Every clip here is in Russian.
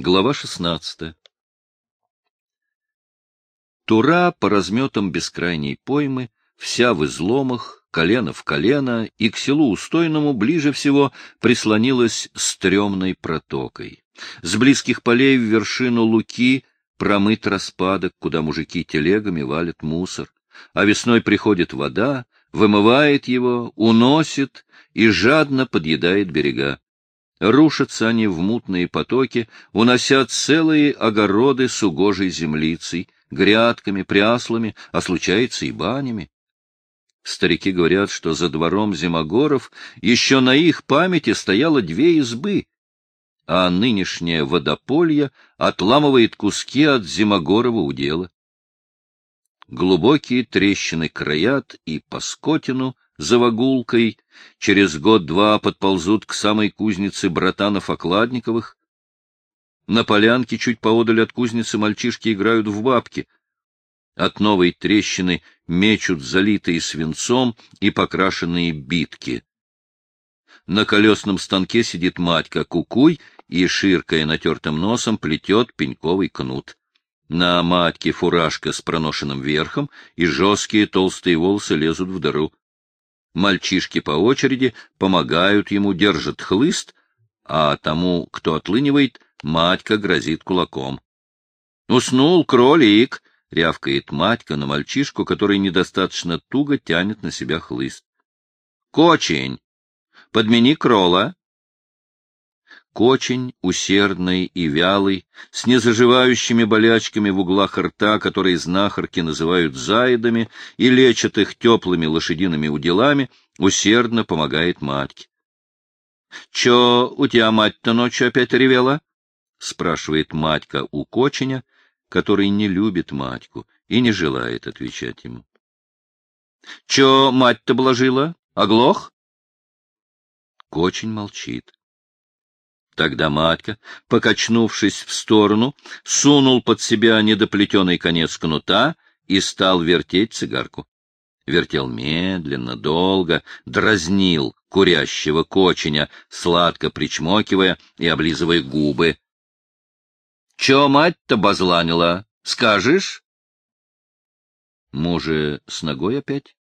Глава 16. Тура по разметам бескрайней поймы, вся в изломах, колено в колено, и к селу Устойному ближе всего прислонилась стрёмной протокой. С близких полей в вершину луки промыт распадок, куда мужики телегами валят мусор, а весной приходит вода, вымывает его, уносит и жадно подъедает берега. Рушатся они в мутные потоки, унося целые огороды с угожей землицей, грядками, пряслами, а случается и банями. Старики говорят, что за двором Зимогоров еще на их памяти стояло две избы, а нынешнее водополье отламывает куски от Зимогорова удела. Глубокие трещины краят и по скотину — за вагулкой, через год-два подползут к самой кузнице братанов-окладниковых. На полянке чуть поодаль от кузницы мальчишки играют в бабки. От новой трещины мечут залитые свинцом и покрашенные битки. На колесном станке сидит матька Кукуй и, ширкая натертым носом, плетет пеньковый кнут. На матьке фуражка с проношенным верхом, и жесткие толстые волосы лезут в дыру. Мальчишки по очереди помогают ему, держат хлыст, а тому, кто отлынивает, матька грозит кулаком. «Уснул кролик!» — рявкает матька на мальчишку, который недостаточно туго тянет на себя хлыст. «Кочень! Подмени крола!» Кочень, усердный и вялый, с незаживающими болячками в углах рта, которые знахарки называют заедами, и лечат их теплыми лошадиными уделами, усердно помогает матке. — Чё у тебя мать-то ночью опять ревела? — спрашивает матька у Коченя, который не любит матьку и не желает отвечать ему. — Чё мать-то блажила? Оглох? Кочень молчит. Тогда матка, покачнувшись в сторону, сунул под себя недоплетенный конец кнута и стал вертеть цигарку. Вертел медленно, долго, дразнил курящего коченя, сладко причмокивая и облизывая губы. — Чё мать-то базланила? Скажешь? Муже с ногой опять?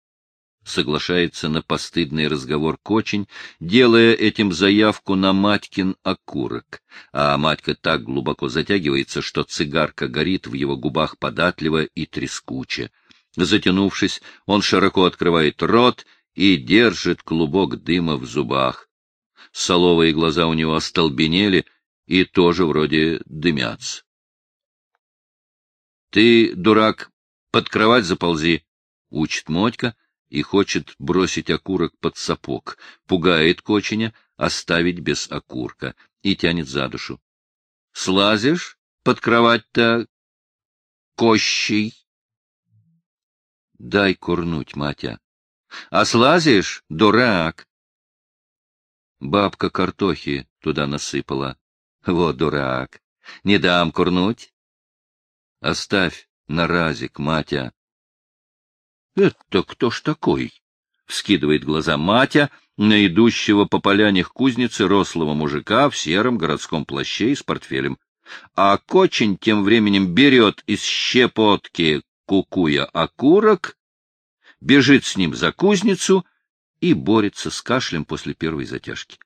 Соглашается на постыдный разговор Кочень, делая этим заявку на Матькин окурок, а Матька так глубоко затягивается, что цигарка горит в его губах податливо и трескуче. Затянувшись, он широко открывает рот и держит клубок дыма в зубах. Соловые глаза у него остолбенели и тоже вроде дымятся. — Ты, дурак, под кровать заползи, — учит Мотька, — и хочет бросить окурок под сапог, пугает коченя оставить без окурка и тянет за душу. — Слазишь под кровать-то кощей? — Дай курнуть, матя. — А слазишь, дурак? Бабка картохи туда насыпала. Вот дурак. Не дам курнуть. Оставь на разик, матя. Это кто ж такой? Вскидывает глаза Матя на идущего по поляне кузницы рослого мужика в сером городском плаще и с портфелем. А Кочень тем временем берет из щепотки кукуя окурок, бежит с ним за кузницу и борется с кашлем после первой затяжки.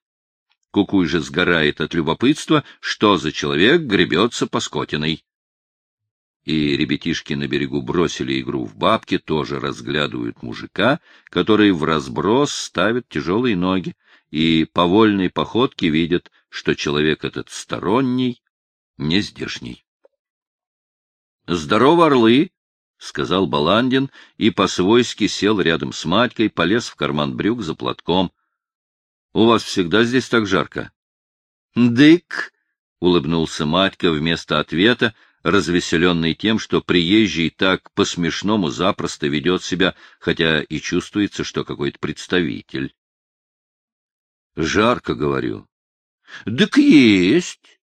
Кукуй же сгорает от любопытства, что за человек гребется по скотиной и ребятишки на берегу бросили игру в бабки, тоже разглядывают мужика, который в разброс ставит тяжелые ноги, и по вольной походке видят, что человек этот сторонний, не здешний. — Здорово, орлы! — сказал Баландин и по-свойски сел рядом с Матькой, полез в карман брюк за платком. — У вас всегда здесь так жарко? — Дык! — улыбнулся Матька вместо ответа, — развеселенный тем, что приезжий так по-смешному запросто ведет себя, хотя и чувствуется, что какой-то представитель. — Жарко, говорю. — Так есть.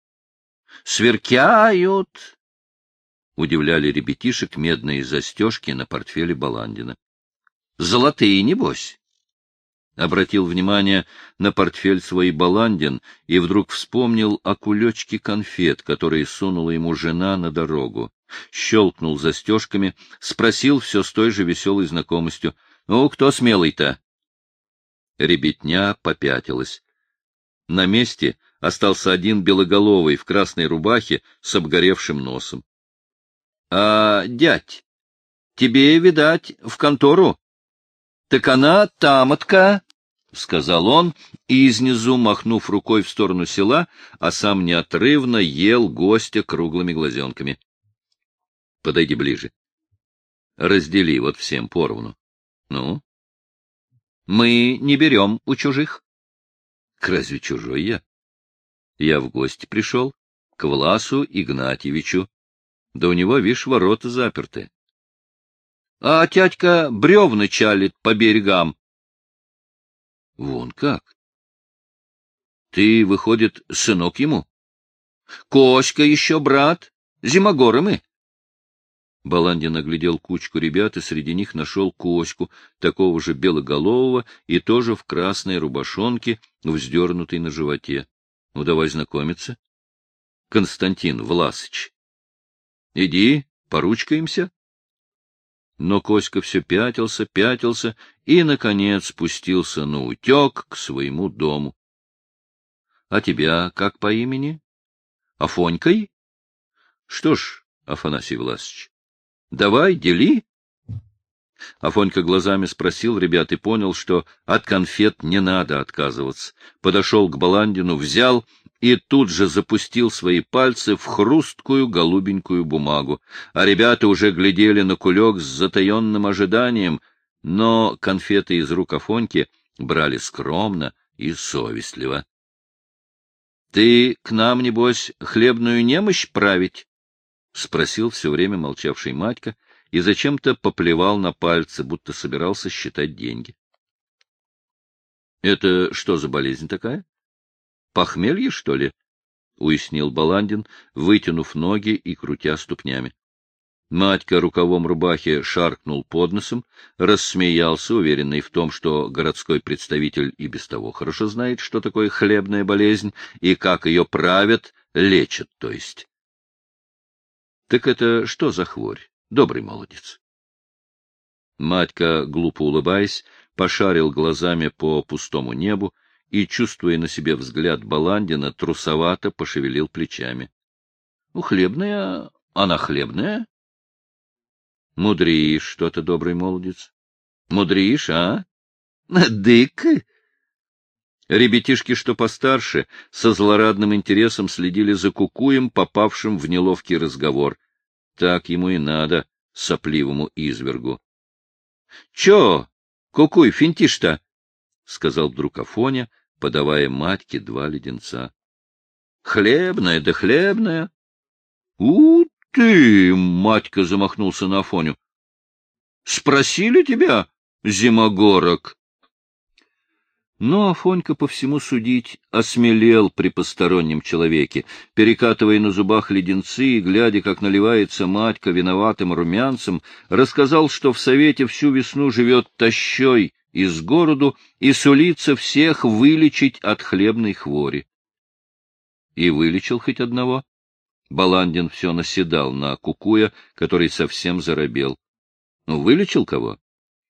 — Сверкяют. Удивляли ребятишек медные застежки на портфеле Баландина. — Золотые, небось. Обратил внимание на портфель свой Баландин и вдруг вспомнил о кулечке конфет, которые сунула ему жена на дорогу. Щелкнул застежками, спросил все с той же веселой знакомостью. — Ну, кто смелый-то? Ребятня попятилась. На месте остался один белоголовый в красной рубахе с обгоревшим носом. — А, дядь, тебе, видать, в контору? — Так она тамотка, — сказал он, изнизу, махнув рукой в сторону села, а сам неотрывно ел гостя круглыми глазенками. — Подойди ближе. Раздели вот всем поровну. Ну? — Мы не берем у чужих. — Разве чужой я? Я в гости пришел, к Власу Игнатьевичу. Да у него, видишь, ворота заперты. — А тятька бревны чалит по берегам, Вон как. Ты, выходит, сынок ему? Коська еще брат, зимогоры мы. Баландин оглядел кучку ребят и среди них нашел Коську, такого же белоголового и тоже в красной рубашонке, вздернутой на животе. Ну, давай знакомиться. Константин Власыч. Иди, поручкаемся. Но Коська все пятился, пятился и, наконец, спустился на утек к своему дому. — А тебя как по имени? — Афонькой? — Что ж, Афанасий Власович, давай, дели. Афонька глазами спросил ребят и понял, что от конфет не надо отказываться. Подошел к Баландину, взял и тут же запустил свои пальцы в хрусткую голубенькую бумагу. А ребята уже глядели на кулек с затаенным ожиданием, но конфеты из рук Афоньки брали скромно и совестливо. — Ты к нам, небось, хлебную немощь править? — спросил все время молчавший Матька и зачем-то поплевал на пальцы, будто собирался считать деньги. — Это что за болезнь такая? Похмелье, что ли? — уяснил Баландин, вытянув ноги и крутя ступнями. Матька рукавом рубахи шаркнул под носом, рассмеялся, уверенный в том, что городской представитель и без того хорошо знает, что такое хлебная болезнь и как ее правят, лечат, то есть. — Так это что за хворь, добрый молодец? Матька, глупо улыбаясь, пошарил глазами по пустому небу, и, чувствуя на себе взгляд Баландина, трусовато пошевелил плечами. — Ну, хлебная, она хлебная. — Мудришь что-то, добрый молодец. — Мудришь, а? — Дык! Ребятишки, что постарше, со злорадным интересом следили за кукуем, попавшим в неловкий разговор. Так ему и надо, сопливому извергу. — Чё, кукуй, финтишь-то? — сказал вдруг Афоня, подавая матке два леденца. — Хлебная да хлебная. — У ты! — матька замахнулся на Афоню. — Спросили тебя, зимогорок? Но Афонька, по всему судить, осмелел при постороннем человеке, перекатывая на зубах леденцы и, глядя, как наливается матька виноватым румянцем, рассказал, что в совете всю весну живет тащой, из городу и сулится всех вылечить от хлебной хвори. И вылечил хоть одного. Баландин все наседал на Кукуя, который совсем заробел. Ну, вылечил кого?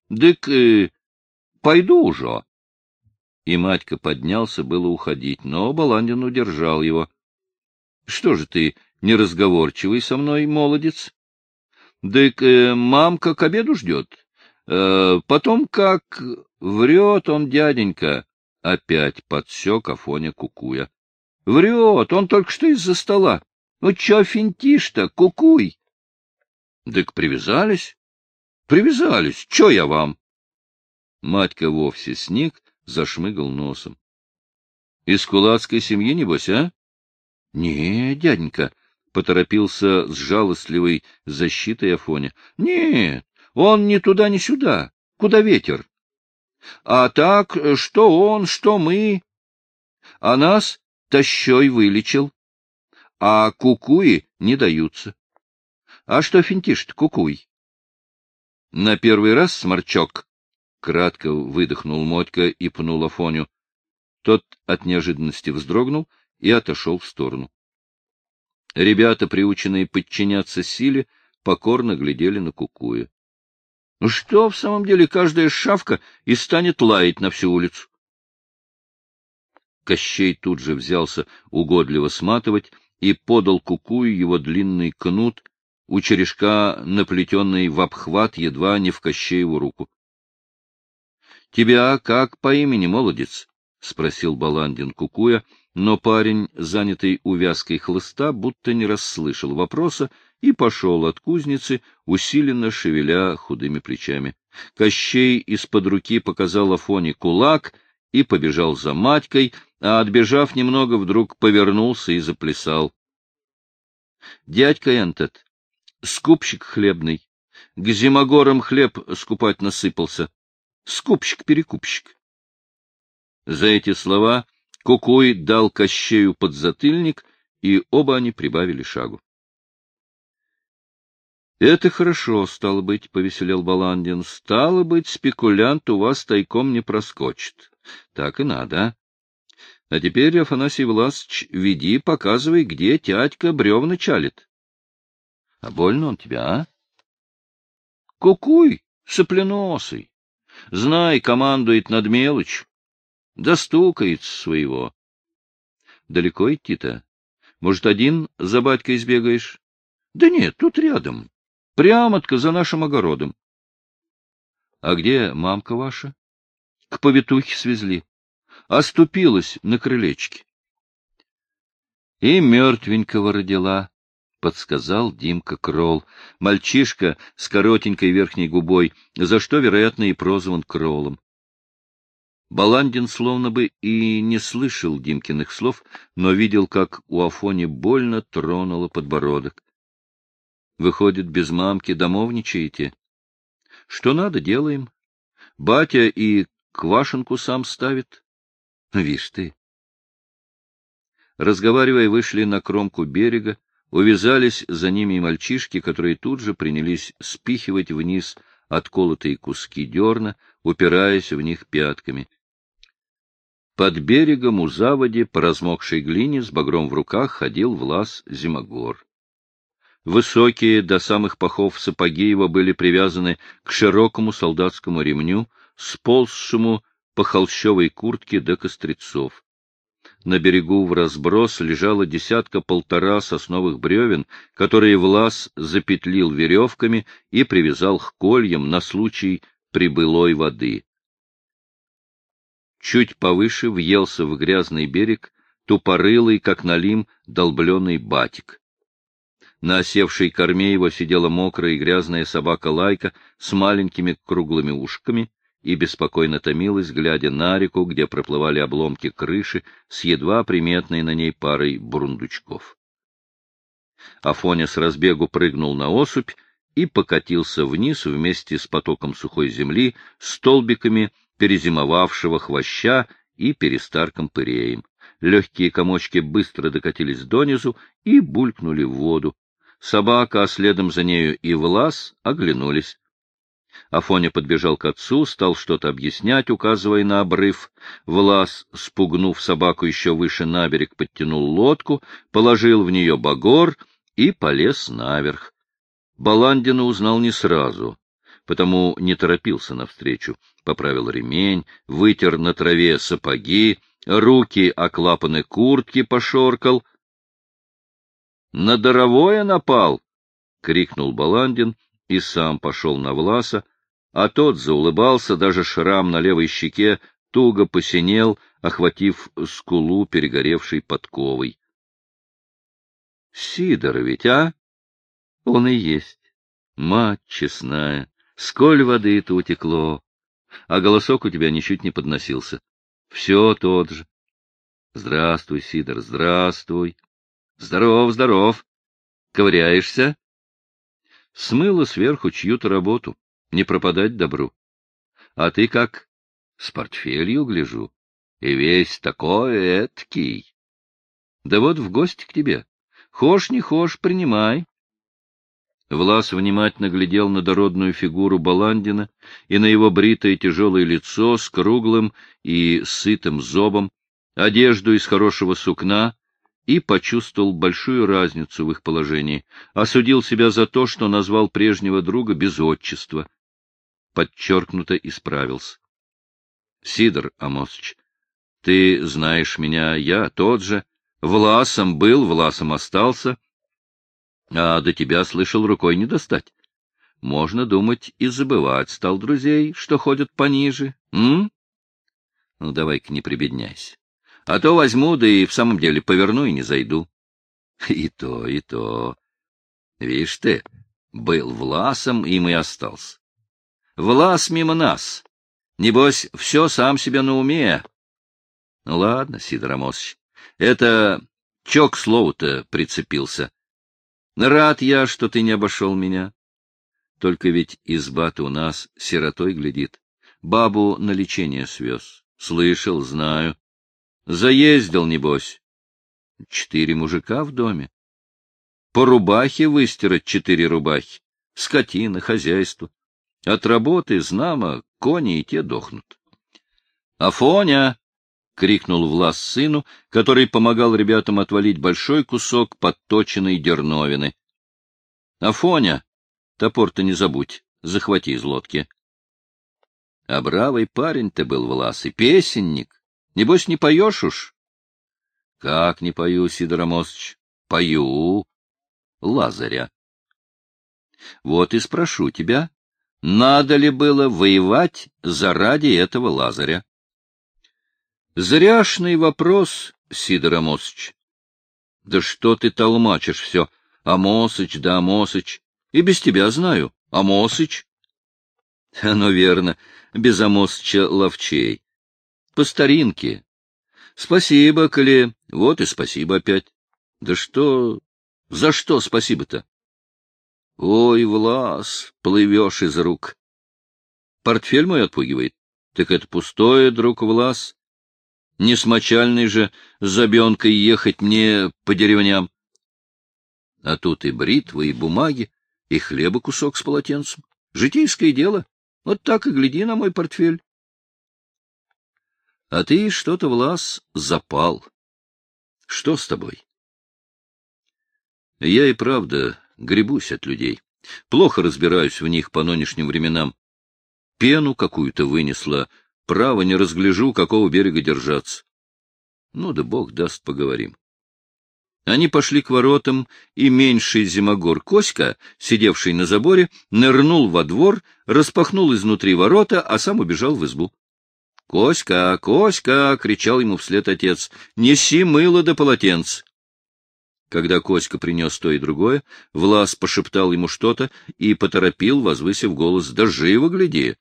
Дык, э, пойду уже. И Матька поднялся было уходить, но Баландин удержал его. — Что же ты, неразговорчивый со мной, молодец? — Дык, э, мамка к обеду ждет. Э, потом как врет он, дяденька, опять подсек Афоня Кукуя. Врет, он только что из-за стола. Ну, чё финтишь-то, кукуй? Дык привязались? Привязались, чё я вам? Матька вовсе сник, зашмыгал носом. Из кулацкой семьи, небось, а? — Не, дяденька, — поторопился с жалостливой защитой Афоня. — Нет, он ни туда, ни сюда. Куда ветер? А так, что он, что мы. А нас тащой вылечил. А кукуи не даются. А что финтишь-то, кукуй? На первый раз, сморчок, Кратко выдохнул Мотька и пнул Афоню. Тот от неожиданности вздрогнул и отошел в сторону. Ребята, приученные подчиняться силе, покорно глядели на Кукуя. Ну что, в самом деле, каждая шавка и станет лаять на всю улицу? Кощей тут же взялся угодливо сматывать и подал Кукую его длинный кнут, у черешка наплетенный в обхват едва не в Кощееву руку. — Тебя как по имени, молодец? — спросил Баландин Кукуя, но парень, занятый увязкой хлыста, будто не расслышал вопроса и пошел от кузницы, усиленно шевеля худыми плечами. Кощей из-под руки показал Афоне кулак и побежал за матькой, а, отбежав немного, вдруг повернулся и заплясал. — Дядька Энтет, скупщик хлебный, к зимогорам хлеб скупать насыпался. Скупщик-перекупщик. За эти слова Кукуй дал Кощею подзатыльник, и оба они прибавили шагу. — Это хорошо, стало быть, — повеселел Баландин. — Стало быть, спекулянт у вас тайком не проскочит. Так и надо, а? А теперь, Афанасий Власович, веди, показывай, где тятька бревна чалит. А больно он тебя, а? Кукуй, сопленосый. Знай, командует над мелочь. Достукается своего. Далеко идти-то? Может, один за батькой сбегаешь? Да нет, тут рядом. Прямо-тка за нашим огородом. А где мамка ваша? К повитухе свезли. Оступилась на крылечке. И мертвенького родила, — подсказал Димка Кролл, мальчишка с коротенькой верхней губой, за что, вероятно, и прозван Кроллом. Баландин словно бы и не слышал Димкиных слов, но видел, как у Афони больно тронуло подбородок. Выходит, без мамки домовничаете? Что надо, делаем. Батя и квашенку сам ставит. Вишь ты. Разговаривая, вышли на кромку берега, увязались за ними и мальчишки, которые тут же принялись спихивать вниз отколотые куски дерна, упираясь в них пятками. Под берегом у заводи по размокшей глине с багром в руках ходил Влас Зимогор. Высокие до самых пахов сапоги его были привязаны к широкому солдатскому ремню, сползшему по холщовой куртке до кострецов. На берегу в разброс лежало десятка-полтора сосновых бревен, которые Влас запетлил веревками и привязал к кольям на случай прибылой воды. Чуть повыше въелся в грязный берег тупорылый, как налим, долбленный батик. На осевшей корме его сидела мокрая и грязная собака-лайка с маленькими круглыми ушками и беспокойно томилась, глядя на реку, где проплывали обломки крыши с едва приметной на ней парой бурундучков. Афоня с разбегу прыгнул на осыпь и покатился вниз вместе с потоком сухой земли, столбиками перезимовавшего хвоща и перестарком пыреем. Легкие комочки быстро докатились донизу и булькнули в воду. Собака, а следом за нею и Влас, оглянулись. Афоня подбежал к отцу, стал что-то объяснять, указывая на обрыв. Влас, спугнув собаку еще выше на берег, подтянул лодку, положил в нее багор и полез наверх. Баландина узнал не сразу потому не торопился навстречу. Поправил ремень, вытер на траве сапоги, руки о клапаны куртки пошоркал. — На даровое напал! — крикнул Баландин и сам пошел на Власа, а тот заулыбался, даже шрам на левой щеке туго посинел, охватив скулу перегоревшей подковой. — Сидор ведь, а? Он и есть. Мать честная, Сколь воды-то утекло, а голосок у тебя ничуть не подносился. Все тот же. Здравствуй, Сидор, здравствуй. Здоров, здоров. Ковыряешься? Смыло сверху чью-то работу. Не пропадать добру. А ты как? С портфелью гляжу. И весь такой эткий. Да вот в гости к тебе. Хошь не хошь, принимай. Влас внимательно глядел на дородную фигуру Баландина и на его бритое тяжелое лицо с круглым и сытым зобом, одежду из хорошего сукна, и почувствовал большую разницу в их положении, осудил себя за то, что назвал прежнего друга без отчества. Подчеркнуто исправился. — Сидор Амосович, ты знаешь меня, я тот же. Власом был, Власом остался. А до тебя, слышал, рукой не достать. Можно думать и забывать стал друзей, что ходят пониже. М? Ну, давай-ка не прибедняйся. А то возьму, да и в самом деле поверну и не зайду. И то, и то. Видишь ты, был Власом, им и остался. Влас мимо нас. Небось, все сам себе на уме. Ну, ладно, Сидор Амосович, это чё к слову-то прицепился. Рад я, что ты не обошел меня. Только ведь изба-то у нас сиротой глядит. Бабу на лечение свез. Слышал, знаю. Заездил, небось. Четыре мужика в доме. По рубахе выстирать четыре рубахи. Скотина, хозяйство. От работы, знамо, кони и те дохнут. — Афоня! — крикнул Влас сыну, который помогал ребятам отвалить большой кусок подточенной дерновины. — Афоня! Топор-то не забудь, захвати из лодки. А бравый парень ты был, Влас, и песенник. Небось, не поешь уж? — Как не пою, Сидор Амосович? — Пою. Лазаря. — Вот и спрошу тебя, надо ли было воевать заради этого Лазаря? — Зряшный вопрос, Сидор Амосович. — Да что ты толмачишь все? Амосыч да Амосыч. И без тебя знаю. Амосыч. — Оно верно, без Амосыча ловчей. По старинке. Спасибо, коли... Вот и спасибо опять. Да что... За что спасибо-то? Ой, Влас, плывешь из рук. Портфель мой отпугивает. Так это пустое, друг Влас. Не с мочальной же забенкой ехать мне по деревням. А тут и бритвы, и бумаги, и хлеба кусок с полотенцем. Житейское дело. Вот так и гляди на мой портфель. А ты что-то, Влас, запал. Что с тобой? Я и правда гребусь от людей. Плохо разбираюсь в них по нынешним временам. Пену какую-то вынесла, право не разгляжу, какого берега держаться. Ну да бог даст, поговорим. Они пошли к воротам, и меньший зимогор Коська, сидевший на заборе, нырнул во двор, распахнул изнутри ворота, а сам убежал в избу. «Коська, Коська!» — кричал ему вслед отец. «Неси мыло да полотенце!» Когда Коська принес то и другое, Влас пошептал ему что-то и поторопил, возвысив голос. «Да живо гляди!»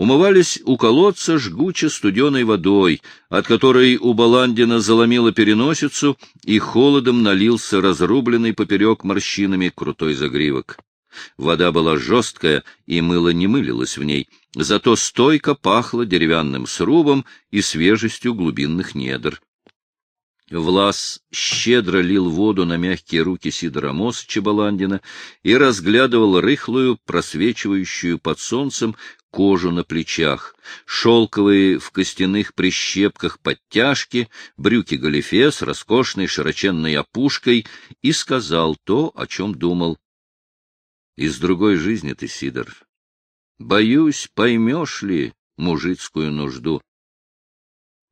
Умывались у колодца жгуче студеной водой, от которой у Баландина заломило переносицу, и холодом налился разрубленный поперек морщинами крутой загривок. Вода была жесткая, и мыло не мылилось в ней, зато стойко пахло деревянным срубом и свежестью глубинных недр. Влас щедро лил воду на мягкие руки Сидора Мосыча Баландина и разглядывал рыхлую, просвечивающую под солнцем кожу на плечах, шелковые в костяных прищепках подтяжки, брюки-галифе с роскошной широченной опушкой, и сказал то, о чем думал. Из другой жизни ты, Сидор. Боюсь, поймешь ли мужицкую нужду.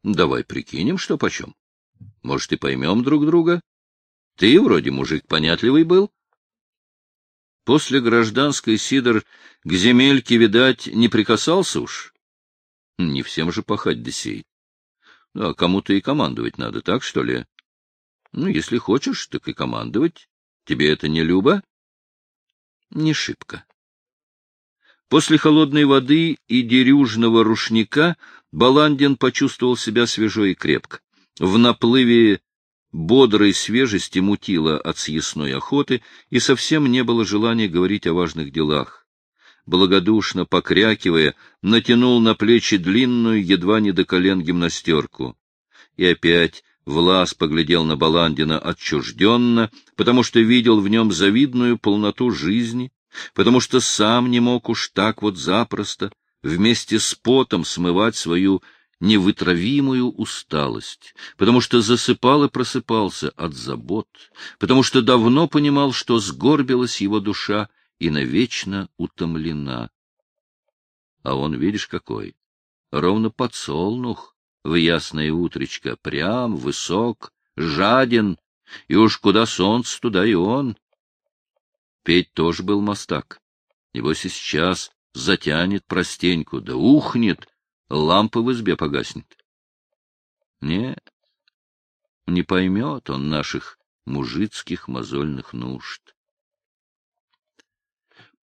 Давай прикинем, что почем. Может, и поймем друг друга. Ты вроде мужик понятливый был. После гражданской Сидор к земельке, видать, не прикасался уж. Не всем же пахать да сеять. Ну, а кому-то и командовать надо, так что ли? Ну, если хочешь, так и командовать. Тебе это не любо? Не шибко. После холодной воды и дерюжного рушника Баландин почувствовал себя свежо и крепко. В наплыве бодрой свежести мутило от съестной охоты, и совсем не было желания говорить о важных делах. Благодушно покрякивая, натянул на плечи длинную, едва не до колен гимнастерку. И опять Влас поглядел на Баландина отчужденно, потому что видел в нем завидную полноту жизни, потому что сам не мог уж так вот запросто вместе с потом смывать свою невытравимую усталость, потому что засыпал и просыпался от забот, потому что давно понимал, что сгорбилась его душа и навечно утомлена. А он, видишь, какой, ровно подсолнух, в ясное утречко, прям, высок, жаден, и уж куда солнце, туда и он. Петь тоже был мастак. Небось и сейчас затянет простеньку, да ухнет, лампа в избе погаснет. Нет, не поймет он наших мужицких мозольных нужд.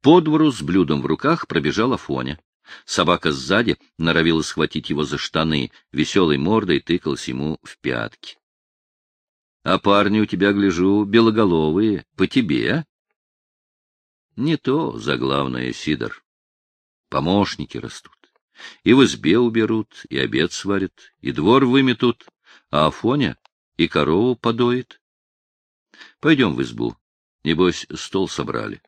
По двору с блюдом в руках пробежала Фоня. Собака сзади норовила схватить его за штаны, веселой мордой тыкалась ему в пятки. — А парни у тебя, гляжу, белоголовые, по тебе? — Не то, заглавное, Сидор. Помощники растут. И в избе уберут, и обед сварят, и двор выметут, а Афоня и корову подоит. Пойдем в избу. Небось, стол собрали.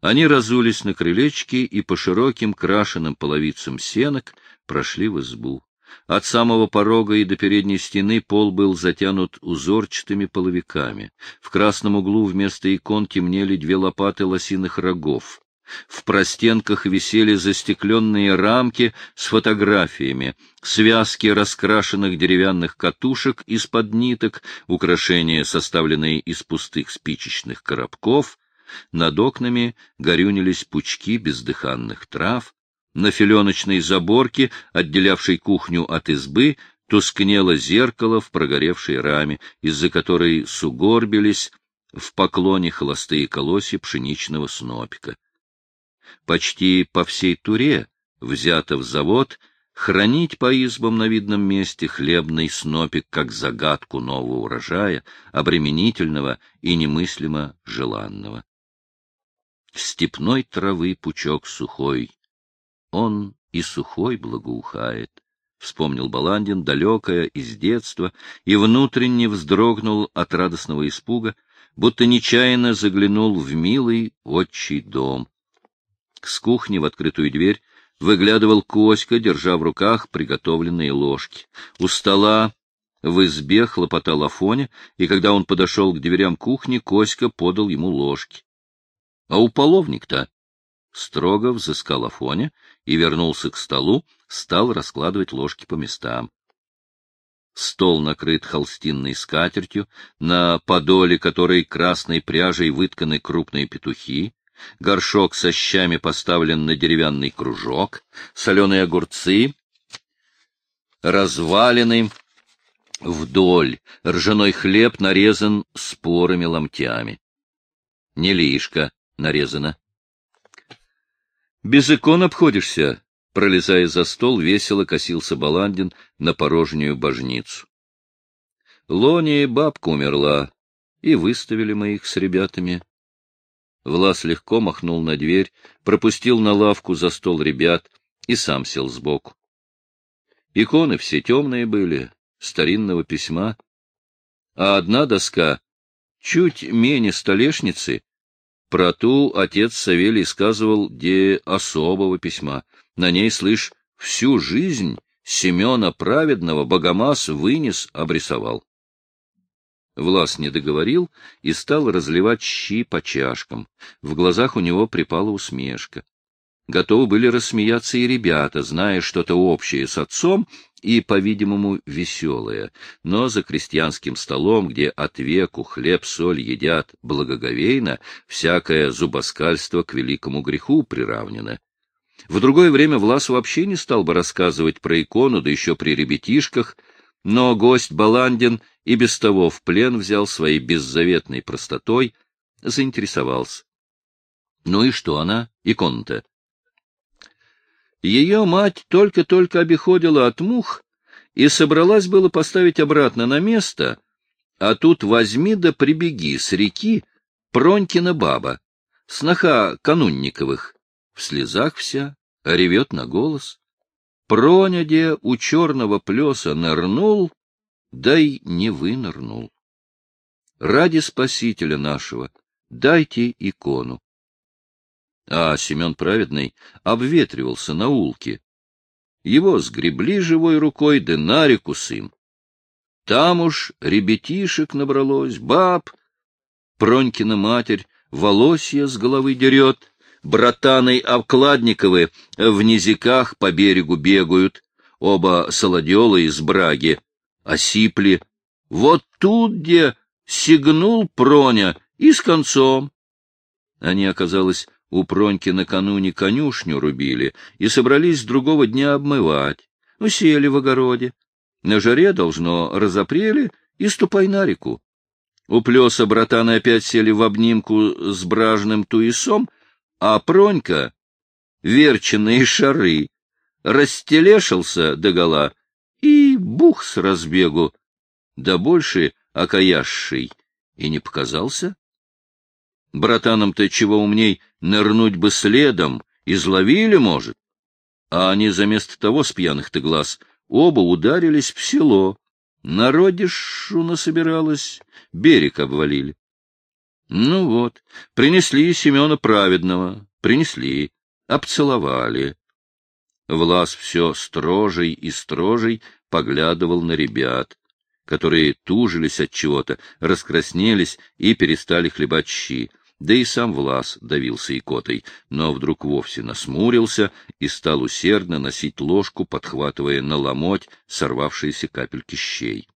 Они разулись на крылечке и по широким крашеным половицам сенок прошли в избу. От самого порога и до передней стены пол был затянут узорчатыми половиками. В красном углу вместо икон темнели две лопаты лосиных рогов. В простенках висели застекленные рамки с фотографиями, связки раскрашенных деревянных катушек из-под ниток, украшения, составленные из пустых спичечных коробков, над окнами горюнились пучки бездыханных трав, на филеночной заборке, отделявшей кухню от избы, тускнело зеркало в прогоревшей раме, из-за которой сугорбились в поклоне холостые колосья пшеничного снопика. Почти по всей туре взято в завод хранить по избам на видном месте хлебный снопик как загадку нового урожая, обременительного и немыслимо желанного степной травы пучок сухой. Он и сухой благоухает. Вспомнил Баландин, далекое, из детства, и внутренне вздрогнул от радостного испуга, будто нечаянно заглянул в милый отчий дом. С кухни в открытую дверь выглядывал Коська, держа в руках приготовленные ложки. У стола в избе хлопотал Афоня, и когда он подошел к дверям кухни, Коська подал ему ложки. А у половник-то строго взыскал Афоня и вернулся к столу, стал раскладывать ложки по местам. Стол накрыт холстинной скатертью, на подоле которой красной пряжей вытканы крупные петухи, горшок со щами поставлен на деревянный кружок, соленые огурцы, развалены вдоль, ржаной хлеб нарезан спорыми ломтями. Не лишка, нарезано. Без икон обходишься, пролезая за стол, весело косился Баландин на порожнюю божницу. Лония бабка умерла, и выставили мы их с ребятами. Влас легко махнул на дверь, пропустил на лавку за стол ребят и сам сел сбоку. Иконы все темные были, старинного письма, а одна доска, чуть менее столешницы, про ту отец Савелий сказывал где особого письма. На ней, слышь, всю жизнь Семена Праведного Богомаз вынес, обрисовал. Влас не договорил и стал разливать щи по чашкам. В глазах у него припала усмешка. Готовы были рассмеяться и ребята, зная что-то общее с отцом и, по-видимому, веселое, но за крестьянским столом, где от веку хлеб-соль едят благоговейно, всякое зубоскальство к великому греху приравнено. В другое время Влас вообще не стал бы рассказывать про икону, да еще при ребятишках, но гость Баландин и без того в плен взял своей беззаветной простотой, заинтересовался. Ну и что она, икона-то? Ее мать только-только обиходила от мух и собралась было поставить обратно на место, а тут возьми да прибеги с реки Пронькина баба, сноха Канунниковых, в слезах вся, ревет на голос. Проня, где у черного плеса нырнул, дай не вынырнул. Ради Спасителя нашего дайте икону. А Семен Праведный обветривался на улке. Его сгребли живой рукой, да на реку сын. Там уж ребятишек набралось, баб. Пронькина матерь волосья с головы дерет, братаны Обкладниковы в низиках по берегу бегают, оба солоделы из браги, осипли. Вот тут где сигнул Проня и с концом. Они, оказалось, у Проньки накануне конюшню рубили и собрались другого дня обмывать. Усели в огороде. На жаре, должно, разопрели и ступай на реку. У плеса братаны опять сели в обнимку с бражным туесом, а Пронька, верченные шары, растелешился догола и бух с разбегу, да больше окаяшший, и не показался. Братанам-то чего умней нырнуть бы следом, изловили, может. А они заместо того с пьяных-то глаз оба ударились в село. Народишу насобиралось, берег обвалили. Ну вот, принесли Семена Праведного, принесли, обцеловали. Влас все строжей и строжей поглядывал на ребят, которые тужились от чего-то, раскраснелись и перестали хлебать щи да и сам Влас давился икотой, но вдруг вовсе насмурился и стал усердно носить ложку, подхватывая на ломоть сорвавшиеся капельки щей.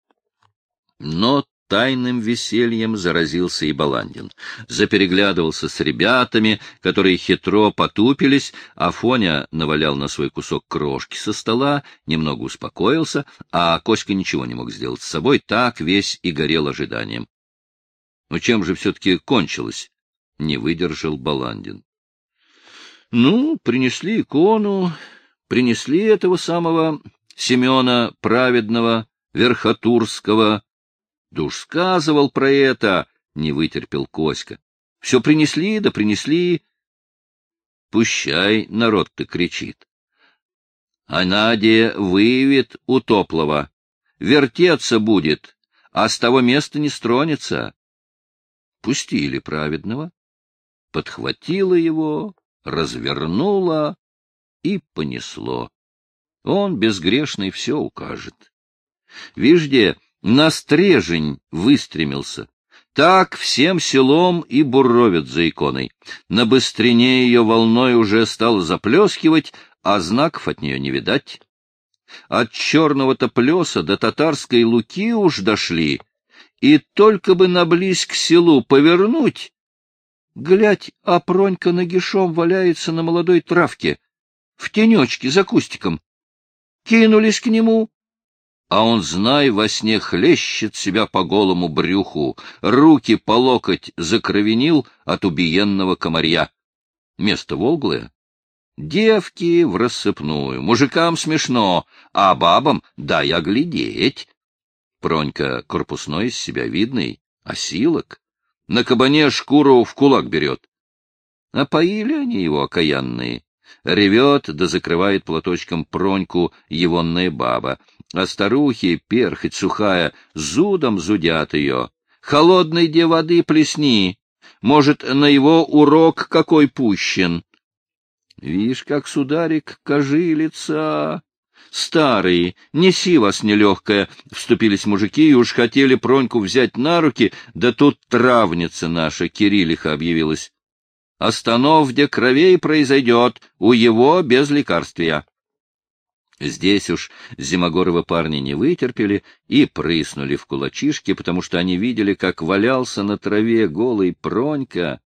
Но тайным весельем заразился и Баландин. Запереглядывался с ребятами, которые хитро потупились, а Фоня навалял на свой кусок крошки со стола, немного успокоился, а Коська ничего не мог сделать с собой, так весь и горел ожиданием. Ну чем же все-таки кончилось? — не выдержал Баландин. — Ну, принесли икону, принесли этого самого Семена Праведного, Верхотурского. Да уж сказывал про это, — не вытерпел Коська. — Все принесли, да принесли. Пущай народ-то кричит. А Надя выявит утоплого, вертеться будет, а с того места не стронется. Пустили праведного, подхватила его, развернула и понесло. Он, безгрешный, все укажет. Вижде, на стрежень выстремился. Так всем селом и буровят за иконой. На быстрине ее волной уже стало заплескивать, а знаков от нее не видать. От черного-то плеса до татарской луки уж дошли, и только бы наблизь к селу повернуть, Глядь, а Пронька нагишом валяется на молодой травке, в тенечке за кустиком. Кинулись к нему, а он, знай, во сне хлещет себя по голому брюху, руки по локоть закровенил от убиенного комарья. Место волглое. Девки в рассыпную, мужикам смешно, а бабам дай оглядеть. Пронька корпусной из себя видный, осилок, на кабане шкуру в кулак берет. А поили они его окаянные. Ревет да закрывает платочком проньку егонная баба, а старухи, перхоть сухая, зудом зудят ее. Холодной де воды плесни, может, на его урок какой пущен. Вишь, как сударик кожилица. Старые, неси вас нелегкая, — вступились мужики и уж хотели Проньку взять на руки, да тут травница наша, Кириллиха, объявилась. Останов, где кровей произойдет, у его без лекарствия. Здесь уж Зимогоровы парни не вытерпели и прыснули в кулачишки, потому что они видели, как валялся на траве голый Пронька,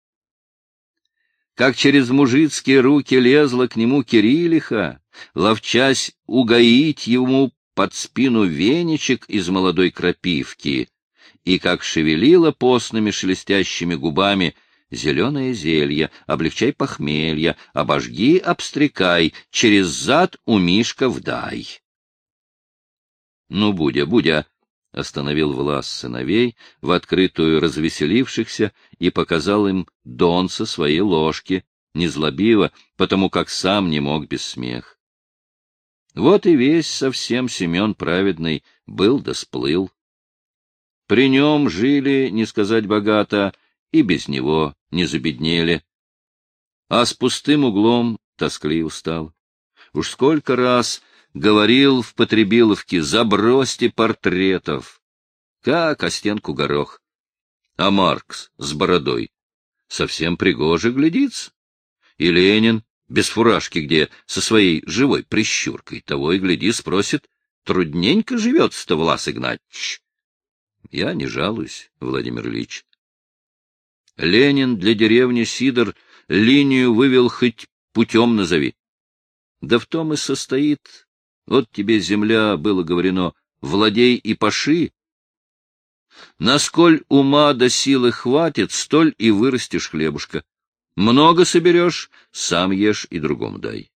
как через мужицкие руки лезла к нему Кириллиха, ловчась угоить ему под спину веничек из молодой крапивки, и как шевелила постными шелестящими губами зеленое зелье, облегчай похмелье, обожги, обстрекай, через зад у Мишка вдай. Ну, Будя, Будя, остановил Влас сыновей, в открытую развеселившихся, и показал им донца своей ложки, незлобиво, потому как сам не мог без смех. Вот и весь совсем Семен праведный был да. При нем жили, не сказать богато, и без него не забеднели. А с пустым углом тоскливо стал. Уж сколько раз говорил в Потребиловке, забросьте портретов. Как о стенку горох. А Маркс с бородой совсем пригоже глядится. И Ленин без фуражки где, со своей живой прищуркой, того и гляди, спросит, трудненько живется-то, Влас Игнатьевич. Я не жалуюсь, Владимир Ильич. Ленин для деревни Сидор линию вывел хоть путем назови. Да в том и состоит. Вот тебе земля, было говорено, владей и паши. Насколь ума до силы хватит, столь и вырастешь хлебушка. Много соберешь, сам ешь и другому дай.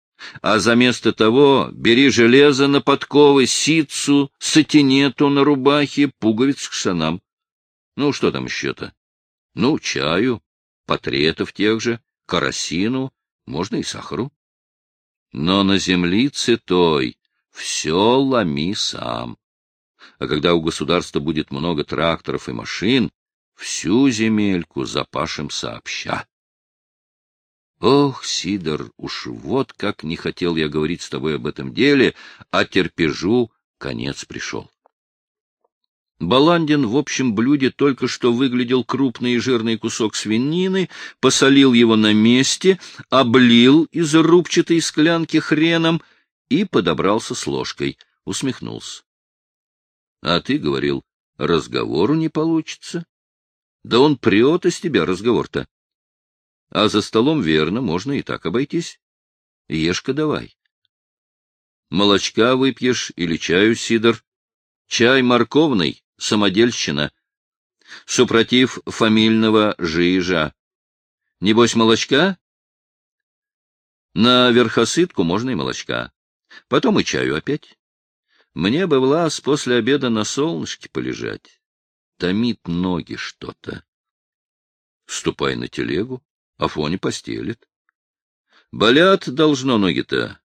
А за место того бери железо на подковы, ситцу, сатинету на рубахе, пуговиц к штанам. Ну, что там еще-то? Ну, чаю, портретов тех же, карасину, можно и сахару. Но на землице той все ломи сам. А когда у государства будет много тракторов и машин, всю земельку запашем сообща. Ох, Сидор, уж вот как не хотел я говорить с тобой об этом деле, а терпежу конец пришел. Баландин в общем блюде только что выглядел крупный и жирный кусок свинины, посолил его на месте, облил из рубчатой склянки хреном и подобрался с ложкой, усмехнулся. — А ты говорил, разговору не получится? Да он прет из тебя разговор-то. А за столом, верно, можно и так обойтись. Ешь-ка давай. Молочка выпьешь или чаю, Сидор? Чай морковный, самодельщина. Супротив фамильного жижа. Небось, молочка? На верхосытку можно и молочка. Потом и чаю опять. Мне бы, Влас, после обеда на солнышке полежать. Томит ноги что-то. Ступай на телегу, Афоне постелит. Болят должно ноги-то.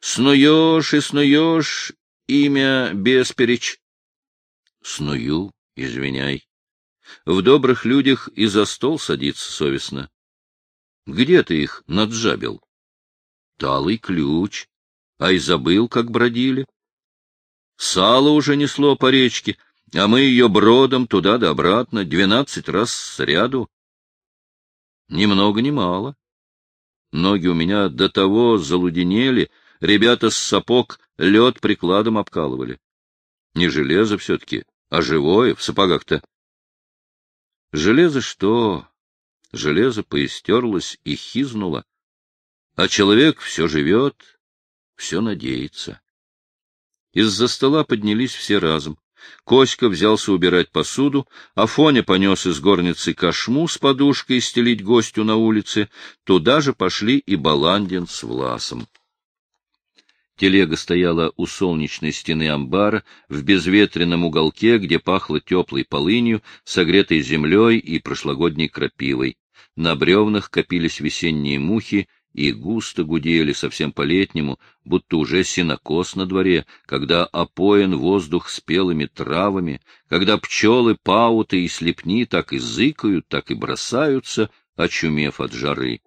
Снуешь и снуешь, имя бесперечь. Сную, извиняй. В добрых людях и за стол садиться совестно. Где ты их наджабил? Талый ключ. А и забыл, как бродили. Сало уже несло по речке, а мы ее бродом туда да обратно двенадцать раз сряду. Ни много ни мало. Ноги у меня до того залуденели, ребята с сапог лед прикладом обкалывали. Не железо все-таки, а живое, в сапогах-то. Железо что? Железо поистерлось и хизнуло. А человек все живет, все надеется. Из-за стола поднялись все разом. Коська взялся убирать посуду, а Фоня понес из горницы кошму с подушкой стелить гостю на улице. Туда же пошли и Баландин с Власом. Телега стояла у солнечной стены амбара, в безветренном уголке, где пахло теплой полынью, согретой землей и прошлогодней крапивой. На бревнах копились весенние мухи, и густо гудели совсем по-летнему, будто уже синокос на дворе, когда опоен воздух спелыми травами, когда пчелы, пауты и слепни так и зыкают, так и бросаются, очумев от жары.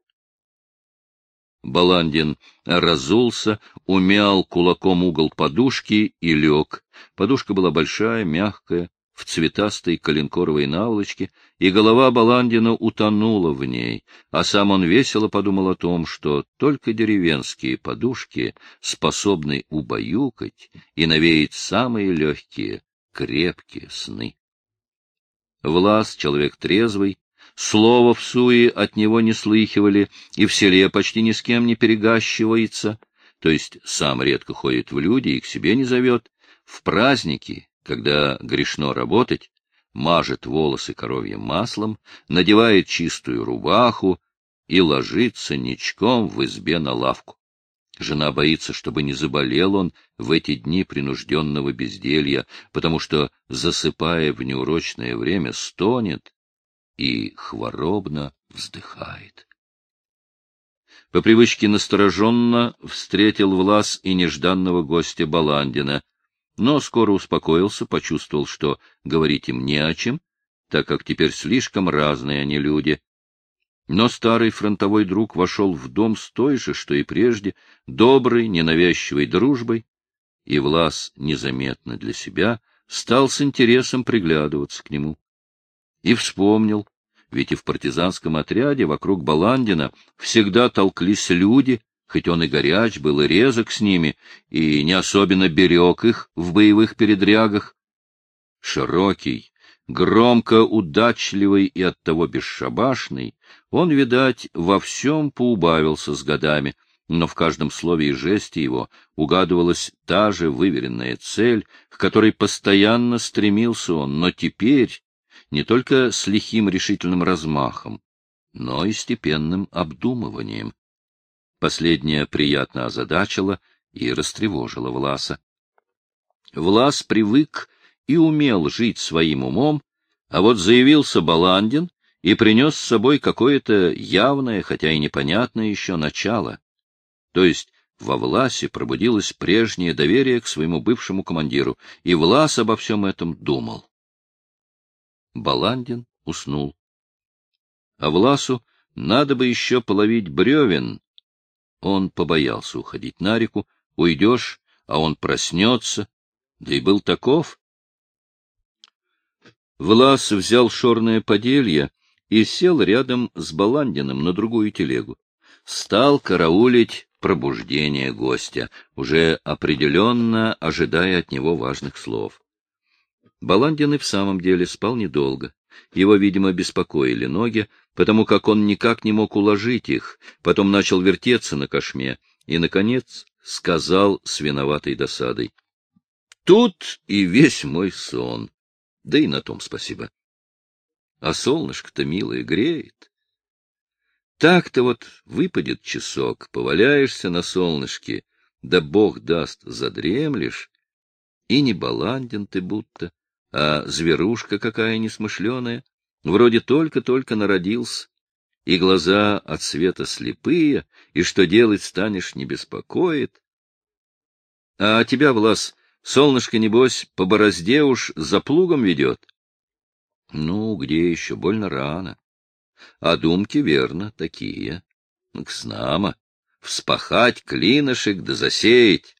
Баландин разулся, умял кулаком угол подушки и лег. Подушка была большая, мягкая, в цветастой коленкоровой наволочке, и голова Баландина утонула в ней, а сам он весело подумал о том, что только деревенские подушки способны убаюкать и навеять самые легкие, крепкие сны. Влас, человек трезвый, слова в суе от него не слыхивали и в селе почти ни с кем не перегащивается, то есть сам редко ходит в люди и к себе не зовет, в праздники когда грешно работать, мажет волосы коровьим маслом, надевает чистую рубаху и ложится ничком в избе на лавку. Жена боится, чтобы не заболел он в эти дни принужденного безделья, потому что, засыпая в неурочное время, стонет и хворобно вздыхает. По привычке настороженно встретил Влас и нежданного гостя Баландина — но скоро успокоился, почувствовал, что говорить им не о чем, так как теперь слишком разные они люди. Но старый фронтовой друг вошел в дом с той же, что и прежде, доброй, ненавязчивой дружбой, и Влас незаметно для себя стал с интересом приглядываться к нему. И вспомнил, ведь и в партизанском отряде вокруг Баландина всегда толклись люди, хоть он и горяч был, и резок с ними, и не особенно берег их в боевых передрягах. Широкий, громко удачливый и оттого бесшабашный, он, видать, во всем поубавился с годами, но в каждом слове и жесте его угадывалась та же выверенная цель, к которой постоянно стремился он, но теперь не только с лихим решительным размахом, но и степенным обдумыванием. Последнее приятно озадачило и растревожило Власа. Влас привык и умел жить своим умом, а вот заявился Баландин и принес с собой какое-то явное, хотя и непонятное еще начало. То есть во Власе пробудилось прежнее доверие к своему бывшему командиру, и Влас обо всем этом думал. Баландин уснул. А Власу надо бы еще половить бревен. Он побоялся уходить на реку, уйдешь, а он проснется, да и был таков, Влас взял шорное поделье и сел рядом с Баландиным на другую телегу. Стал караулить пробуждение гостя, уже определенно ожидая от него важных слов. Баландин и в самом деле спал недолго. Его, видимо, беспокоили ноги, потому как он никак не мог уложить их, потом начал вертеться на кошме и, наконец, сказал с виноватой досадой. — Тут и весь мой сон. Да и на том спасибо. А солнышко-то милое греет. Так-то вот выпадет часок, поваляешься на солнышке, да бог даст, задремлешь, и не баландин ты будто, а зверушка какая несмышленая, вроде только-только народился, и глаза от света слепые, и что делать станешь не беспокоит. А тебя, Влас, Солнышко, небось, по борозде уж за плугом ведет. Ну, где еще, больно рано. А думки, верно, такие. К снама. Вспахать клинышек да засеять.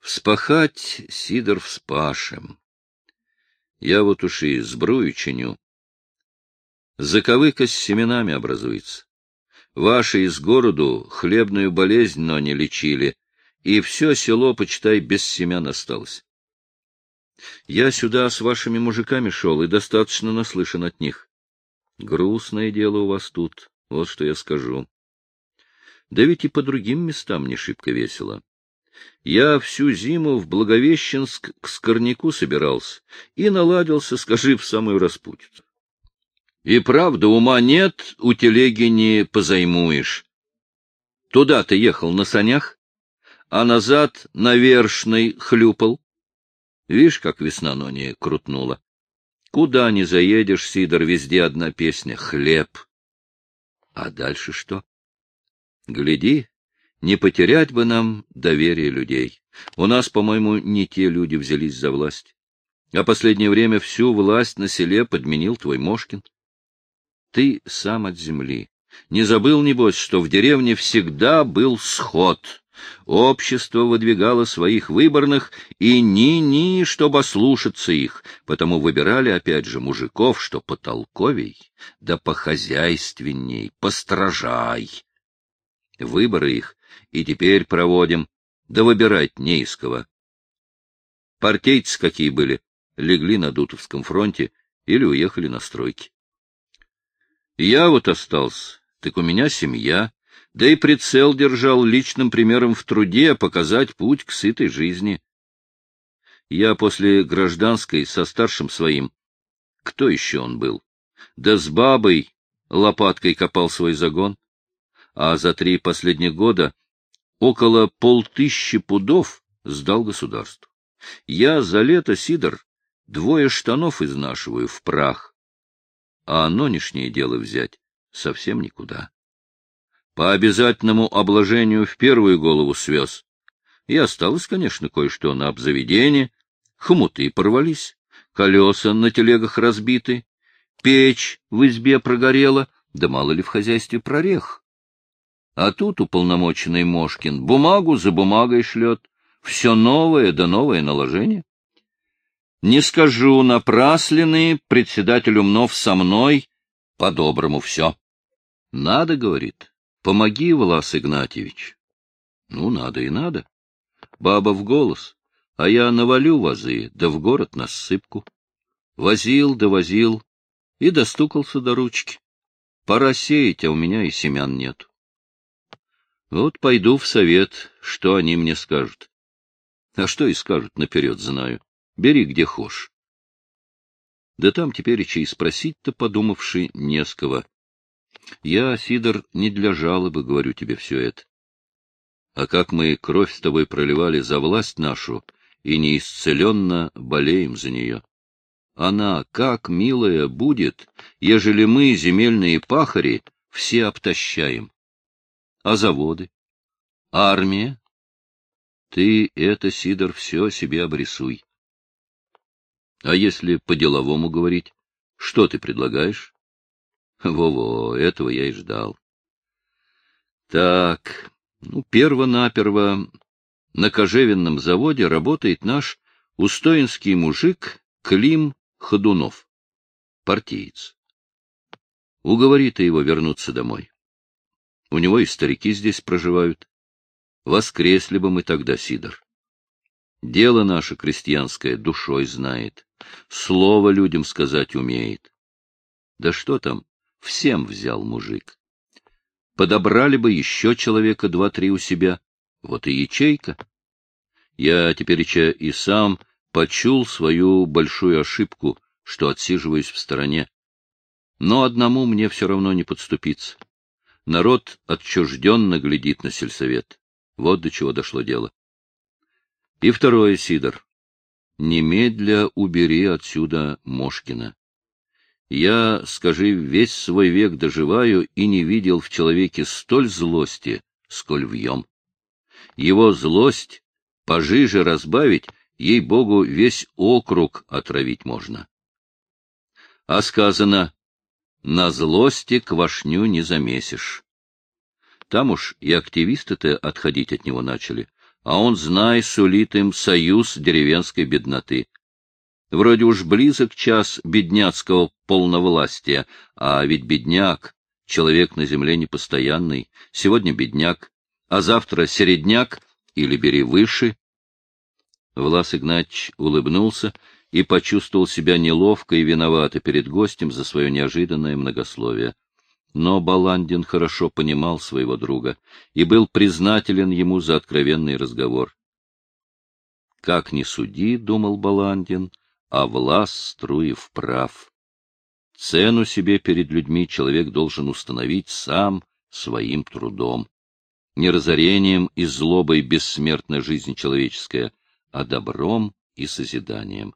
Вспахать, Сидор, вспашем. Я вот уж и сбрую чиню. Заковыка с семенами образуется. Ваши из городу хлебную болезнь, но не лечили, и все село, почитай, без семян осталось. Я сюда с вашими мужиками шел и достаточно наслышан от них. Грустное дело у вас тут, вот что я скажу. Да ведь и по другим местам не шибко весело. Я всю зиму в Благовещенск к Скорняку собирался и наладился, скажи, в самую распутицу. И правда, ума нет, у телеги не позаймуешь. Туда ты ехал на санях, а назад на вершной хлюпал. Вишь, как весна Нония крутнула. Куда не заедешь, Сидор, везде одна песня — хлеб. А дальше что? Гляди, не потерять бы нам доверие людей. У нас, по-моему, не те люди взялись за власть. А последнее время всю власть на селе подменил твой Мошкин. Ты сам от земли. Не забыл, небось, что в деревне всегда был сход, Общество выдвигало своих выборных, и ни-ни, чтобы ослушаться их, потому выбирали, опять же, мужиков, что потолковей, да похозяйственней, постражай. Выборы их и теперь проводим, да выбирать не из кого. Партейцы какие были, легли на Дутовском фронте или уехали на стройки. Я вот остался, так у меня семья, да и прицел держал личным примером в труде показать путь к сытой жизни. Я после гражданской со старшим своим, кто еще он был, да с бабой лопаткой копал свой загон, а за три последних года около полтыщи пудов сдал государству. Я за лето, Сидор, двое штанов изнашиваю в прах, а нынешнее дело взять совсем никуда. По обязательному обложению в первую голову свез. И осталось, конечно, кое-что на обзаведение. Хомуты порвались, колеса на телегах разбиты, печь в избе прогорела, да мало ли в хозяйстве прорех. А тут уполномоченный Мошкин бумагу за бумагой шлет, все новое да новое наложение. Не скажу напрасленные, председатель Умнов со мной, по-доброму все. Надо, говорит, помоги, Влас Игнатьевич. Ну, надо и надо. Баба в голос, а я навалю вазы, да в город на ссыпку. Возил да и достукался до ручки. Пора сеять, а у меня и семян нет. Вот пойду в совет, что они мне скажут. А что и скажут, наперед знаю. Бери где хошь. Да там теперь и спросить-то, подумавши, не с кого. Я, Сидор, не для жалобы говорю тебе все это. А как мы кровь с тобой проливали за власть нашу и неисцеленно болеем за нее. Она, как милая, будет, ежели мы, земельные пахари, все обтащаем. А заводы? Армия? Ты это, Сидор, все себе обрисуй. А если по-деловому говорить, что ты предлагаешь? Во-во, этого я и ждал. Так, ну, перво-наперво на кожевенном заводе работает наш устоинский мужик Клим Ходунов, партиец. Уговори ты его вернуться домой. У него и старики здесь проживают. Воскресли бы мы тогда, Сидор. Дело наше крестьянское душой знает, слово людям сказать умеет. Да что там, всем взял мужик. Подобрали бы еще человека два-три у себя, вот и ячейка. Я теперь и сам почул свою большую ошибку, что отсиживаюсь в стороне. Но одному мне все равно не подступиться. Народ отчужденно глядит на сельсовет. Вот до чего дошло дело. И второе, Сидор. Немедля убери отсюда Мошкина. Я, скажи, весь свой век доживаю и не видел в человеке столь злости, сколь вьем. Его злость пожиже разбавить, ей-богу, весь округ отравить можно. А сказано, на злости квашню не замесишь. Там уж и активисты-то отходить от него начали, а он, знай, сулит им союз деревенской бедноты. Вроде уж близок час бедняцкого полновластия, а ведь бедняк — человек на земле непостоянный, сегодня бедняк, а завтра середняк или бери выше. Влас Игнатьевич улыбнулся и почувствовал себя неловко и виновато перед гостем за свое неожиданное многословие. Но Баландин хорошо понимал своего друга и был признателен ему за откровенный разговор. «Как ни суди, — думал Баландин, а Влас Струев прав. Цену себе перед людьми человек должен установить сам своим трудом. Не разорением и злобой бессмертна жизнь человеческая, а добром и созиданием.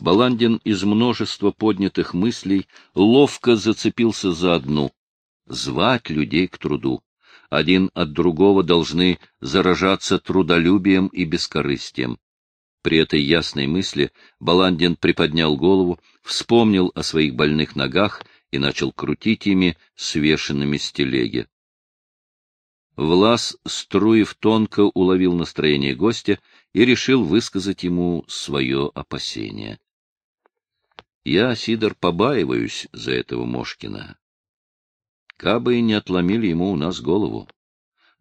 Баландин из множества поднятых мыслей ловко зацепился за одну — звать людей к труду. Один от другого должны заражаться трудолюбием и бескорыстием. При этой ясной мысли Баландин приподнял голову, вспомнил о своих больных ногах и начал крутить ими, свешенными с телеги. Влас, струев тонко, уловил настроение гостя и решил высказать ему свое опасение. Я, Сидор, побаиваюсь за этого Мошкина. Кабы не отломили ему у нас голову.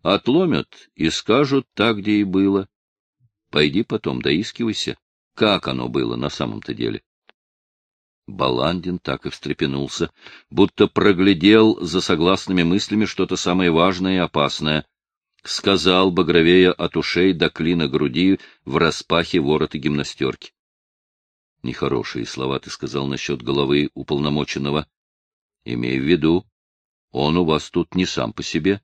Отломят и скажут так, где и было. Пойди потом, доискивайся, как оно было на самом-то деле. Баландин так и встрепенулся, будто проглядел за согласными мыслями что-то самое важное и опасное. Сказал, багровея от ушей до клина груди в распахе ворота гимнастерки. Нехорошие слова ты сказал насчет головы уполномоченного. Имей в виду, он у вас тут не сам по себе.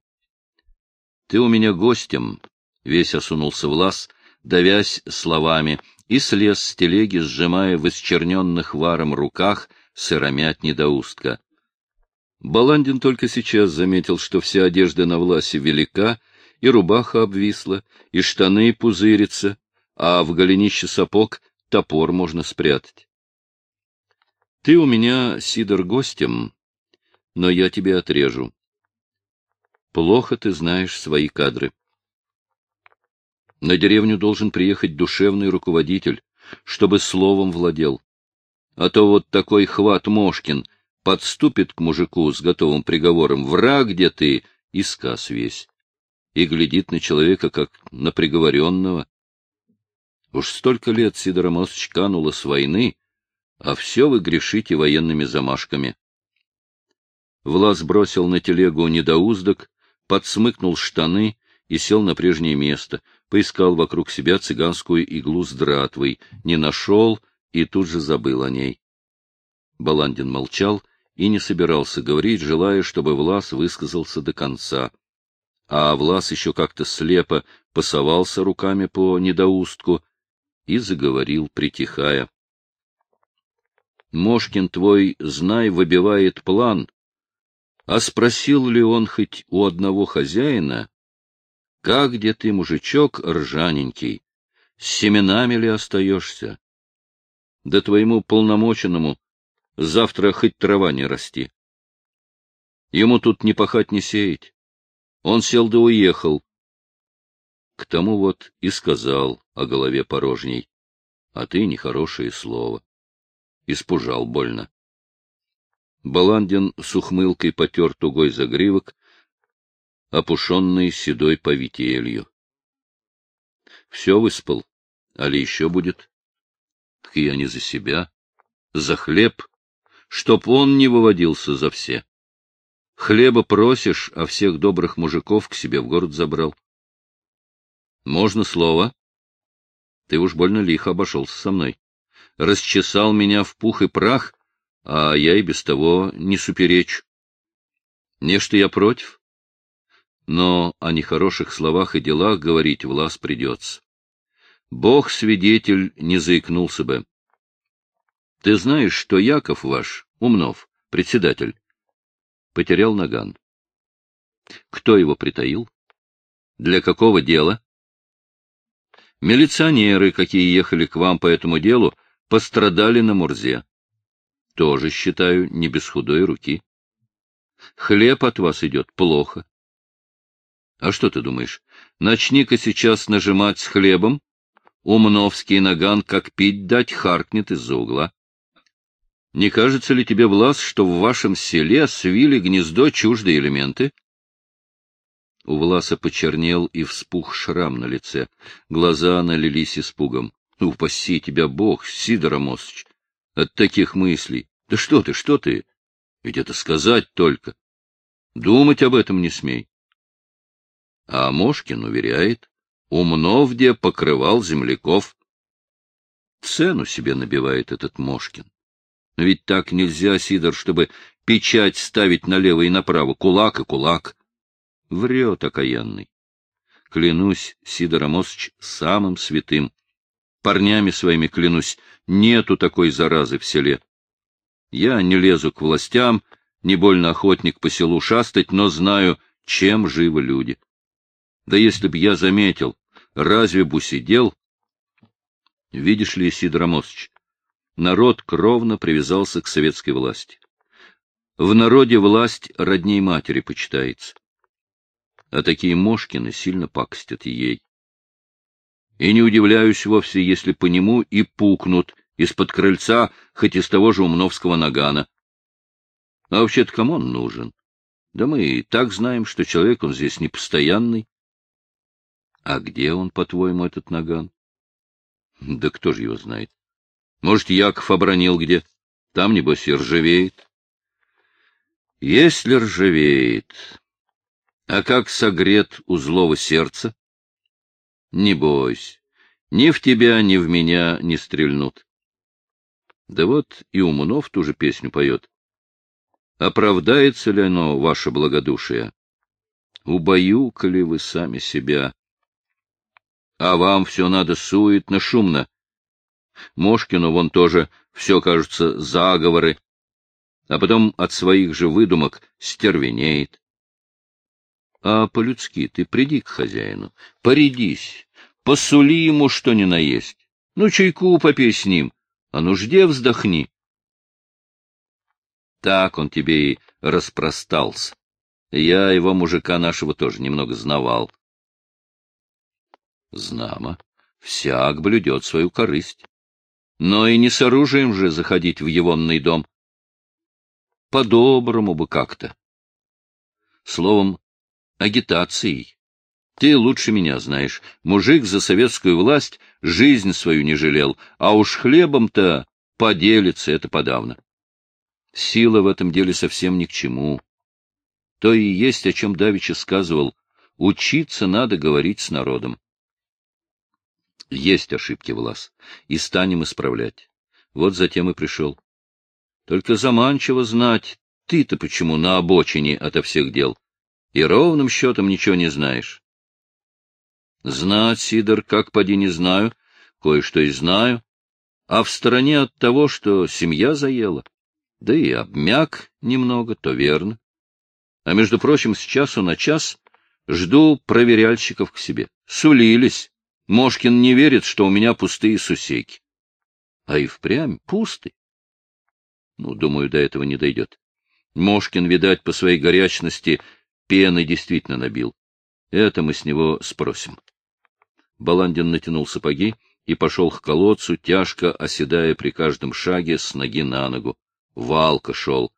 Ты у меня гостем, — весь осунулся в лаз, давясь словами, и слез с телеги, сжимая в исчерненных варом руках сыромять недоустка. Баландин только сейчас заметил, что вся одежда на Власе велика, и рубаха обвисла, и штаны пузырятся, а в голенище сапог топор можно спрятать. Ты у меня, Сидор, гостем, но я тебе отрежу. Плохо ты знаешь свои кадры. На деревню должен приехать душевный руководитель, чтобы словом владел. А то вот такой хват Мошкин подступит к мужику с готовым приговором «Враг где ты?» и сказ весь. И глядит на человека, как на приговоренного. Уж столько лет Сидор Амосович кануло с войны, а все вы грешите военными замашками. Влас бросил на телегу недоуздок, подсмыкнул штаны и сел на прежнее место, поискал вокруг себя цыганскую иглу с дратвой, не нашел и тут же забыл о ней. Баландин молчал и не собирался говорить, желая, чтобы Влас высказался до конца. А Влас еще как-то слепо пасовался руками по недоустку и заговорил, притихая. — Мошкин твой, знай, выбивает план. А спросил ли он хоть у одного хозяина, как где ты, мужичок ржаненький, с семенами ли остаешься? Да твоему полномоченному завтра хоть трава не расти. Ему тут ни пахать, ни сеять. Он сел да уехал. К тому вот и сказал о голове порожней, а ты нехорошее слово. Испужал больно. Баландин с ухмылкой потер тугой загривок, опушенный седой повителью. Все выспал, али еще будет? Так я не за себя, за хлеб, чтоб он не выводился за все. Хлеба просишь, а всех добрых мужиков к себе в город забрал. Можно слово? Ты уж больно лихо обошелся со мной. Расчесал меня в пух и прах, а я и без того не суперечу. Не что я против, но о нехороших словах и делах говорить влас придется. Бог-свидетель не заикнулся бы. Ты знаешь, что Яков ваш, Умнов, председатель, потерял наган. Кто его притаил? Для какого дела? Милиционеры, какие ехали к вам по этому делу, пострадали на Мурзе. Тоже, считаю, не без худой руки. Хлеб от вас идет плохо. А что ты думаешь, начни-ка сейчас нажимать с хлебом? Умновский наган, как пить дать, харкнет из-за угла. Не кажется ли тебе, Влас, что в вашем селе свили гнездо чуждые элементы? У Власа почернел и вспух шрам на лице. Глаза налились испугом. — Упаси тебя Бог, Сидор Амосович, от таких мыслей. Да что ты, что ты? Ведь это сказать только. Думать об этом не смей. А Мошкин уверяет, умно где покрывал земляков. Цену себе набивает этот Мошкин. Ведь так нельзя, Сидор, чтобы печать ставить налево и направо, кулак и кулак. Врет окаянный. Клянусь, Сидор Амосович, самым святым. Парнями своими клянусь, нету такой заразы в селе. Я не лезу к властям, не больно охотник по селу шастать, но знаю, чем живы люди. Да если б я заметил, разве б усидел? Видишь ли, Сидор Амосович, народ кровно привязался к советской власти. В народе власть родней матери почитается. А такие Мошкины сильно пакостят ей. И не удивляюсь вовсе, если по нему и пукнут из-под крыльца, хоть из того же умновского нагана. А вообще-то кому он нужен? Да мы и так знаем, что человек он здесь непостоянный. А где он, по-твоему, этот наган? Да кто же его знает? Может, Яков обронил где? Там, небось, и ржавеет. Если ржавеет, а как согрет у злого сердца? Не бойся, ни в тебя, ни в меня не стрельнут. Да вот и Умунов ту же песню поет. Оправдается ли оно, ваше благодушие? Убаюкали вы сами себя. А вам все надо суетно, шумно. Мошкину вон тоже все, кажется, заговоры. А потом от своих же выдумок стервенеет. А по-людски ты приди к хозяину, порядись, посули ему, что ни наесть. Ну, чайку попей с ним, о нужде вздохни. Так он тебе и распростался. Я его мужика нашего тоже немного знавал. Знамо, всяк блюдет свою корысть. Но и не с оружием же заходить в егонный дом. По-доброму бы как-то. Словом, агитацией. Ты лучше меня знаешь. Мужик за советскую власть жизнь свою не жалел, а уж хлебом-то поделится это подавно. Сила в этом деле совсем ни к чему. То и есть, о чем Давича сказывал. Учиться надо говорить с народом. Есть ошибки, Влас, и станем исправлять. Вот затем и пришел. Только заманчиво знать, ты-то почему на обочине ото всех дел, и ровным счетом ничего не знаешь. Знать, Сидор, как поди не знаю, кое-что и знаю, а в стороне от того, что семья заела, да и обмяк немного, то верно. А между прочим, с часу на час жду проверяльщиков к себе. Сулились. Мошкин не верит, что у меня пустые сусеки. А и впрямь пусты. Ну, думаю, до этого не дойдет. Мошкин, видать, по своей горячности пены действительно набил. Это мы с него спросим. Баландин натянул сапоги и пошел к колодцу, тяжко оседая при каждом шаге с ноги на ногу. Валка шел.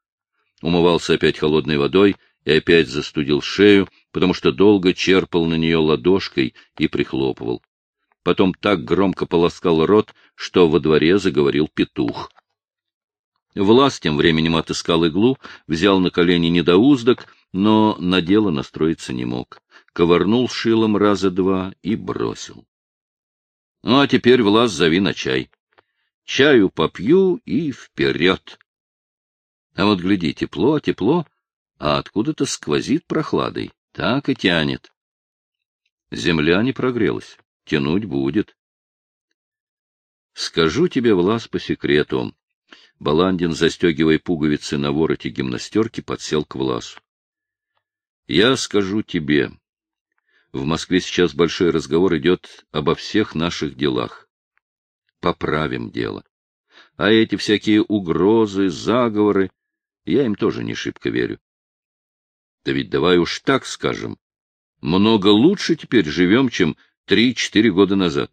Умывался опять холодной водой и опять застудил шею, потому что долго черпал на нее ладошкой и прихлопывал. Потом так громко полоскал рот, что во дворе заговорил петух. Влас тем временем отыскал иглу, взял на колени недоуздок, но на дело настроиться не мог ковырнул шилом раза два и бросил. Ну, а теперь, Влас, зови на чай. Чаю попью и вперед. А вот гляди, тепло, тепло, а откуда-то сквозит прохладой. Так и тянет. Земля не прогрелась, тянуть будет. Скажу тебе, Влас, по секрету. Баландин, застегивая пуговицы на вороте гимнастерки, подсел к Власу. Я скажу тебе, в Москве сейчас большой разговор идет обо всех наших делах. Поправим дело. А эти всякие угрозы, заговоры, я им тоже не шибко верю. Да ведь давай уж так скажем. Много лучше теперь живем, чем три-четыре года назад.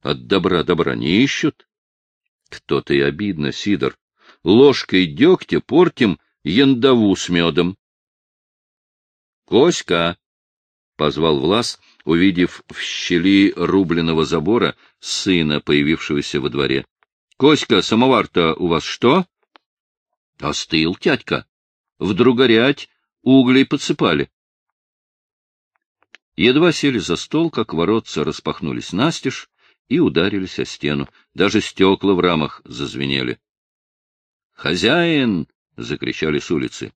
От добра добра не ищут. Кто-то и обидно, Сидор. Ложкой дегтя портим яндову с медом. Коська, — позвал Влас, увидев в щели рубленого забора сына, появившегося во дворе. — Коська, самовар-то у вас что? — Остыл, тятька. Вдруг горять, углей подсыпали. Едва сели за стол, как воротца распахнулись настежь и ударились о стену. Даже стекла в рамах зазвенели. «Хозяин!» — закричали с улицы.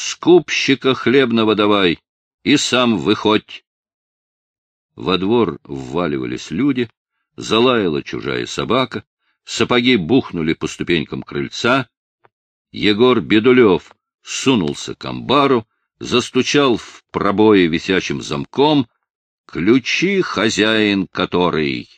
«Скупщика хлебного давай!» и сам выходь. Во двор вваливались люди, залаяла чужая собака, сапоги бухнули по ступенькам крыльца. Егор Бедулев сунулся к амбару, застучал в пробое висячим замком, ключи хозяин который.